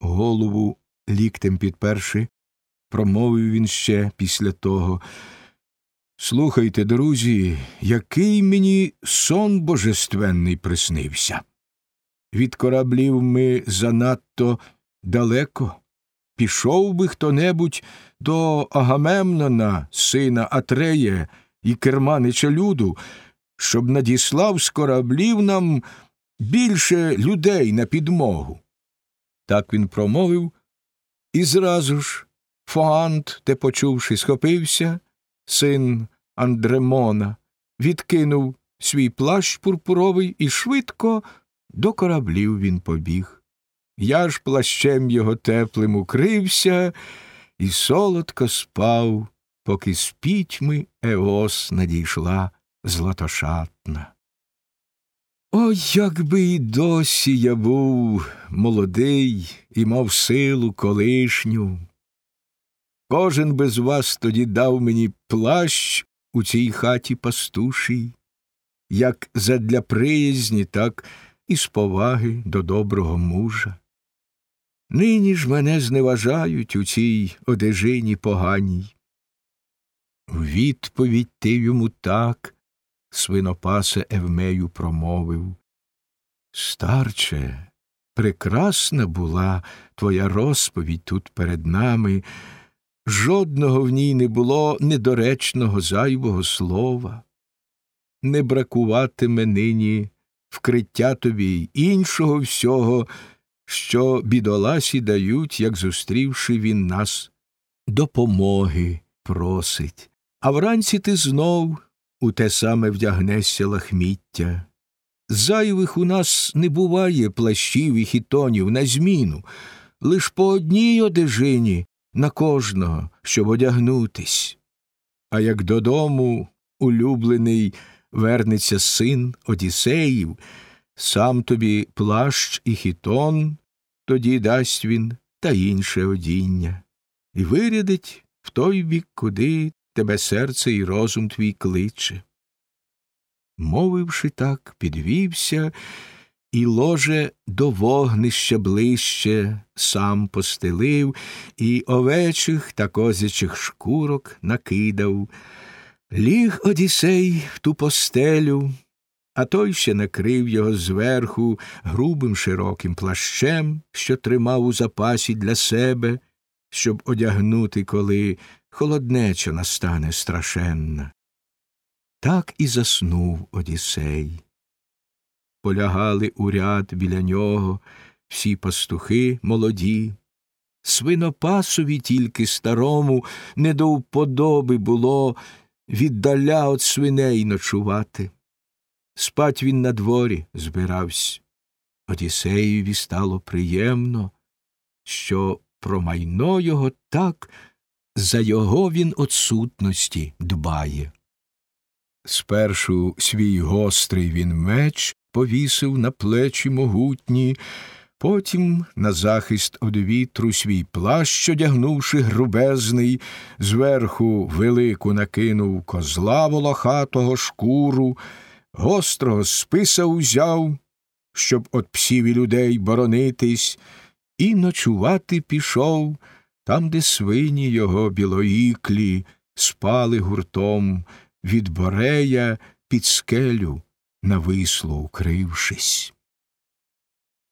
голову ліктем підперши, промовив він ще після того. Слухайте, друзі, який мені сон божественний приснився. Від кораблів ми занадто далеко. Пішов би хто небудь до Агамемнона, сина Атрея і керманича люду, щоб надіслав з кораблів нам більше людей на підмогу. Так він промовив, і зразу ж Фоант, те почувши, схопився, син Андремона, відкинув свій плащ пурпуровий і швидко до кораблів він побіг. Я ж плащем його теплим укрився і солодко спав, поки з пітьми Еос надійшла златошатна. О, якби й досі я був молодий і мав силу колишню. Кожен без вас тоді дав мені плащ у цій хаті пастушій, як задля приязні, так і з поваги до доброго мужа. Нині ж мене зневажають у цій одежині поганій. Відповідь ти йому так, свинопасе Евмею промовив. Старче, прекрасна була твоя розповідь тут перед нами, жодного в ній не було недоречного зайвого слова. Не бракуватиме нині вкриття тобі й іншого всього, що бідоласі дають, як зустрівши він нас, допомоги просить. А вранці ти знов у те саме вдягнешся лахміття. Зайвих у нас не буває плащів і хітонів на зміну, лиш по одній одежині на кожного, щоб одягнутись. А як додому улюблений вернеться син Одіссеїв, сам тобі плащ і хітон, тоді дасть він та інше одіння, і вирядить в той бік, куди тебе серце і розум твій кличе. Мовивши так, підвівся, і ложе до вогнища ближче сам постелив, і овечих та козячих шкурок накидав. Ліг Одісей в ту постелю, а той ще накрив його зверху грубим широким плащем, що тримав у запасі для себе, щоб одягнути, коли холоднеча настане страшенна. Так і заснув Одіссей. Полягали у ряд біля нього всі пастухи молоді, свинопасові тільки старому не до вподоби було віддаля от свиней ночувати. Спать він на дворі збирався. Одіссеєві стало приємно, що про майно його так за його він отсутності дбає. Спершу свій гострий він меч повісив на плечі могутні, потім на захист од вітру свій плащ, одягнувши грубезний, зверху велику накинув козла волохатого шкуру, гострого списа узяв, щоб от псів і людей боронитись, і ночувати пішов там, де свині його білоїклі спали гуртом від борея під скелю нависло укрившись.